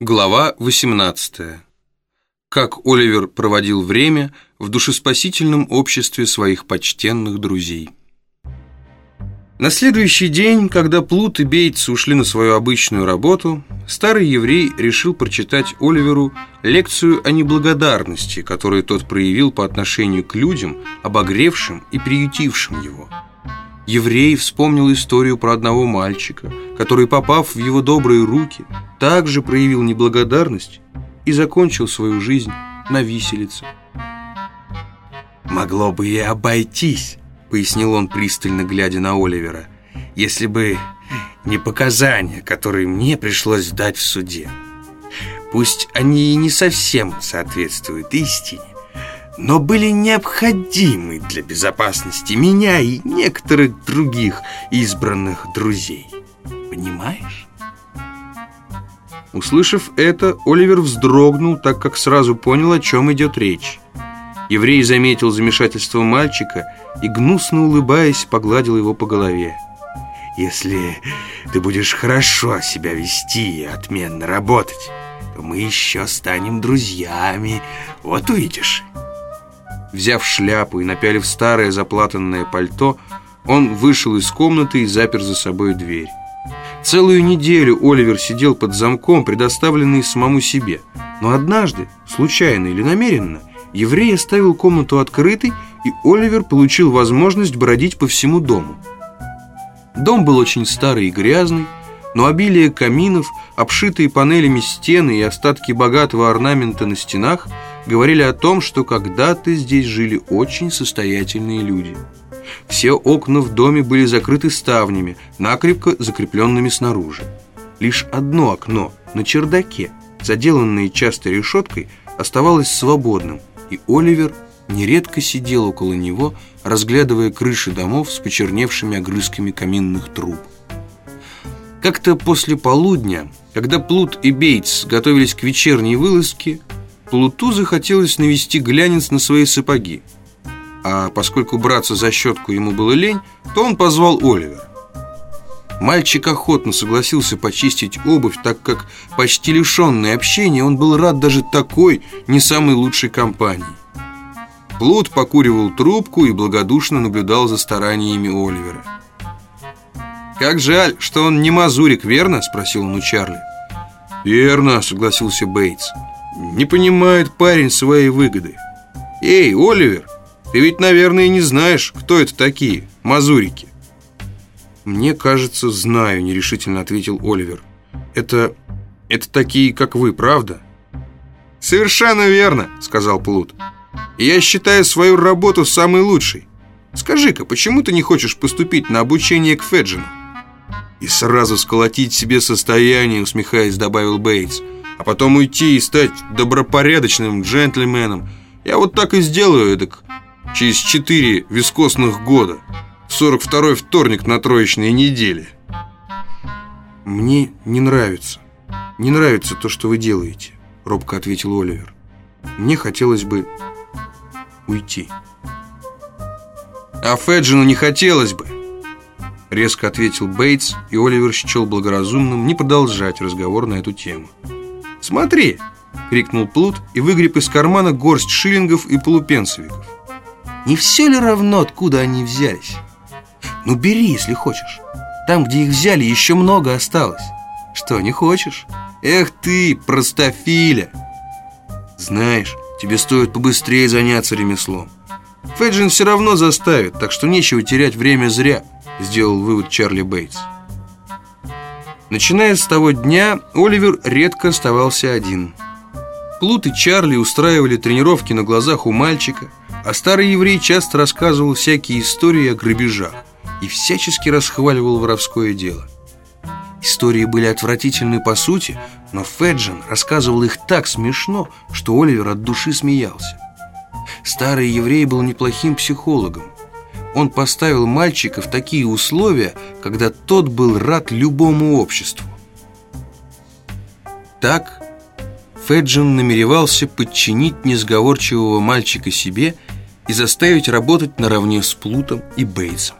Глава 18. Как Оливер проводил время в душеспасительном обществе своих почтенных друзей. На следующий день, когда Плут и Бейтс ушли на свою обычную работу, старый еврей решил прочитать Оливеру лекцию о неблагодарности, которую тот проявил по отношению к людям, обогревшим и приютившим его – Еврей вспомнил историю про одного мальчика, который, попав в его добрые руки, также проявил неблагодарность и закончил свою жизнь на виселице. «Могло бы и обойтись», — пояснил он, пристально глядя на Оливера, «если бы не показания, которые мне пришлось дать в суде. Пусть они и не совсем соответствуют истине, но были необходимы для безопасности меня и некоторых других избранных друзей. Понимаешь? Услышав это, Оливер вздрогнул, так как сразу понял, о чем идет речь. Еврей заметил замешательство мальчика и, гнусно улыбаясь, погладил его по голове. «Если ты будешь хорошо себя вести и отменно работать, то мы еще станем друзьями. Вот увидишь». Взяв шляпу и напялив старое заплатанное пальто, он вышел из комнаты и запер за собой дверь. Целую неделю Оливер сидел под замком, предоставленный самому себе. Но однажды, случайно или намеренно, еврей оставил комнату открытой, и Оливер получил возможность бродить по всему дому. Дом был очень старый и грязный, но обилие каминов, обшитые панелями стены и остатки богатого орнамента на стенах – говорили о том, что когда-то здесь жили очень состоятельные люди. Все окна в доме были закрыты ставнями, накрепко закрепленными снаружи. Лишь одно окно на чердаке, заделанное частой решеткой, оставалось свободным, и Оливер нередко сидел около него, разглядывая крыши домов с почерневшими огрызками каминных труб. Как-то после полудня, когда Плут и Бейтс готовились к вечерней вылазке, Плуту захотелось навести глянец на свои сапоги. А поскольку браться за щетку ему было лень, то он позвал Оливера. Мальчик охотно согласился почистить обувь, так как, почти лишенный общения, он был рад даже такой, не самой лучшей компании. Плут покуривал трубку и благодушно наблюдал за стараниями Оливера. «Как жаль, что он не мазурик, верно?» – спросил он у Чарли. «Верно», – согласился Бейтс. Не понимает парень своей выгоды. Эй, Оливер, ты ведь, наверное, не знаешь, кто это такие, мазурики. Мне кажется, знаю, нерешительно ответил Оливер. Это... это такие, как вы, правда? Совершенно верно, сказал Плут. Я считаю свою работу самой лучшей. Скажи-ка, почему ты не хочешь поступить на обучение к Феджину? И сразу сколотить себе состояние, усмехаясь, добавил Бейтс а потом уйти и стать добропорядочным джентльменом. Я вот так и сделаю, эдак, через четыре вискосных года. 42-й вторник на троечной неделе. Мне не нравится. Не нравится то, что вы делаете, робко ответил Оливер. Мне хотелось бы уйти. А Феджину не хотелось бы. Резко ответил Бейтс, и Оливер счел благоразумным не продолжать разговор на эту тему. «Смотри!» — крикнул Плут и выгреб из кармана горсть шиллингов и полупенсовиков. «Не все ли равно, откуда они взялись? Ну, бери, если хочешь. Там, где их взяли, еще много осталось. Что, не хочешь? Эх ты, простофиля!» «Знаешь, тебе стоит побыстрее заняться ремеслом. Феджин все равно заставит, так что нечего терять время зря», — сделал вывод Чарли Бейтс. Начиная с того дня, Оливер редко оставался один. Плут и Чарли устраивали тренировки на глазах у мальчика, а старый еврей часто рассказывал всякие истории о грабежах и всячески расхваливал воровское дело. Истории были отвратительны по сути, но Феджин рассказывал их так смешно, что Оливер от души смеялся. Старый еврей был неплохим психологом, он поставил мальчика в такие условия, когда тот был рад любому обществу. Так Феджин намеревался подчинить несговорчивого мальчика себе и заставить работать наравне с Плутом и Бейтсом.